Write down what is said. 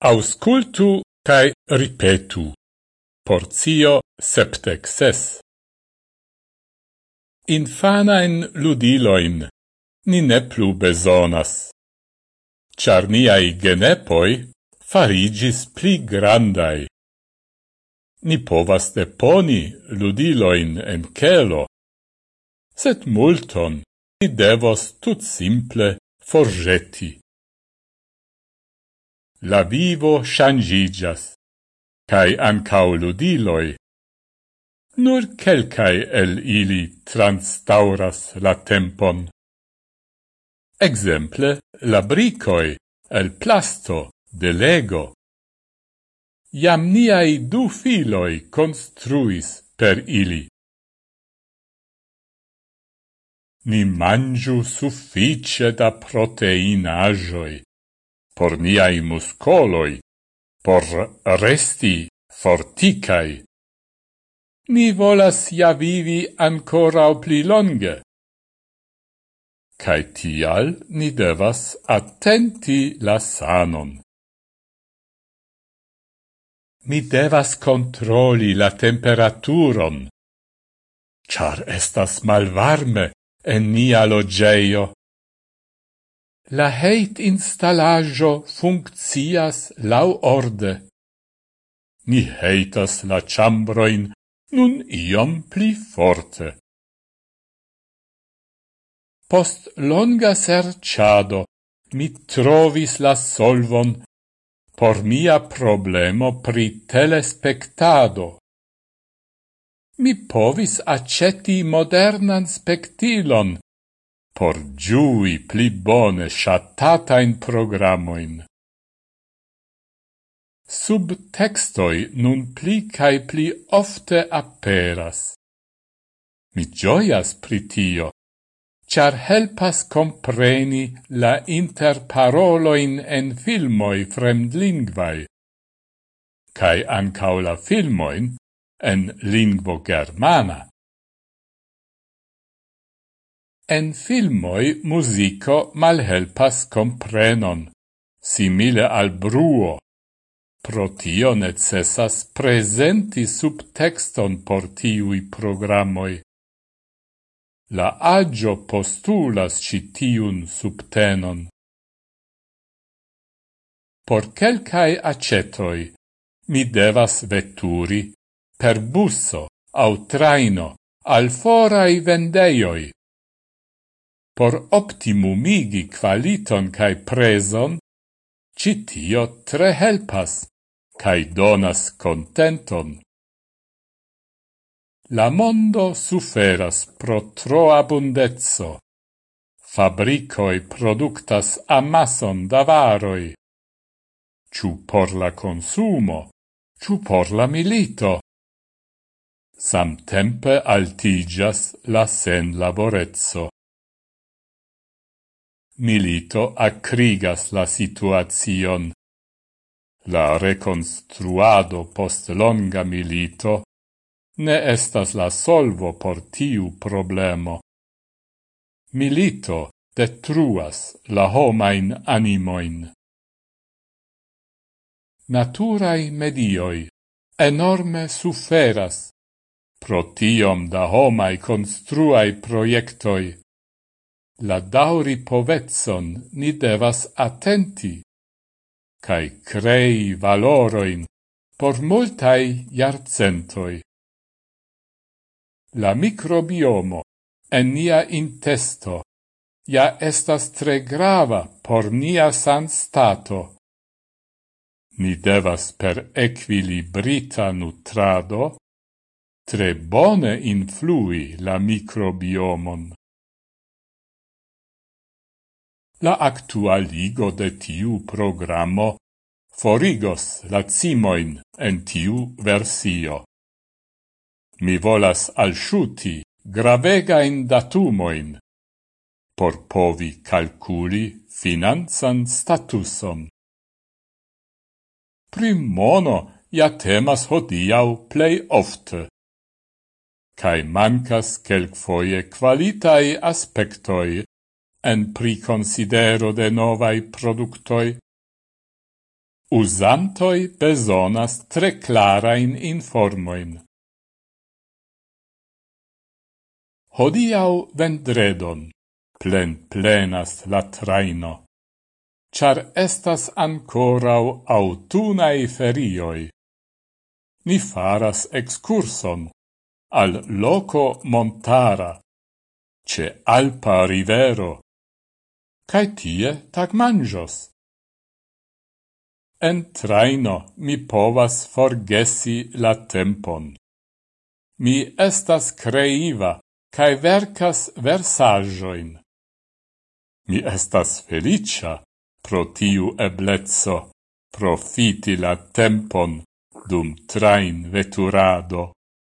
Auscultu cae ripetu. Porzio septec ses. Infanain ludiloin ni ne plu besonas, char niai genepoi farigis pli grandai. Ni povas deponi ludiloin en celo, set multon ni devos tut simple forgeti la vivo shangigas, cae ancau ludiloi. Nur celcae el ili transtauras la tempon. Exemple, la bricoi el plasto de lego. Iam niai du filoi construis per ili. Ni mangiu suffice da proteinajoi por niai muscoloi, por resti forticai. Ni volas ja vivi ancorau pli longe. Cai tial ni devas attenti la sanon. Mi devas controli la temperaturon, char estas malvarme en nia logeio la heit installajo funccias lau orde. Ni heitas la chambroin nun iom pli forte. Post longa serciado mi trovis la solvon por mia problemo pri telespectado. Mi povis aceti modernan spectilon, por giui pli bone shatatain programoin. Subtextoi nun pli cae pli ofte aperas. Mi gioias pritio, char helpas compreni la interparoloin en filmoi fremdlingvai, cae ancau la filmoin en lingvo germana. En filmoi musico malhelpas comprenon, simile al bruo. Pro tio necessas presenti subtexton por tiui programoi. La agio postulas citiun subtenon. Por quelcae acetoi, mi devas vetturi per busso au traino al forai vendeioi por optimumigi qualiton cae preson, citio tre helpas, cae donas contenton. La mondo suferas pro tro abundezzo. Fabricoi productas amason d'avaroi. Ciu por la consumo, ciu por la milito. Samtempe altigas la sen laborezzo. Milito acrigas la situazion. La reconstruado post longa milito ne estas la solvo por tiu problemo. Milito detruas la homain animoin. Naturai medioi enorme suferas pro tiom da homai construai proiectoi la dauri povezzon ni devas attenti, cae crei valoroin por multai iarcentoi. La microbiomo en nia intesto ja estas tre grava por nia san stato. Ni devas per equilibrita nutrado tre bone influi la microbiomon. La actualigo de tiu programo forigos la cimoin en tiu versio. Mi volas alsciuti gravegain datumoin por povi calculi finanzan statusom. Prim mono ja temas hodiau plei ofte, cae mancas quelquefoie qualitai aspectoi en priconsidero de novai productoi. Usantoi besonas tre clarain informoin. Hodiau vendredon plen plenas la traino, char estas ancorau autunai ferioi. Ni faras excurson al loco montara, ce Alpa rivero, cae tie tag mangios. En traino mi povas forgesi la tempon. Mi estas creiva, cae vercas versajoin. Mi estas felicia pro tiu eblezzo profiti la tempon dum train veturado.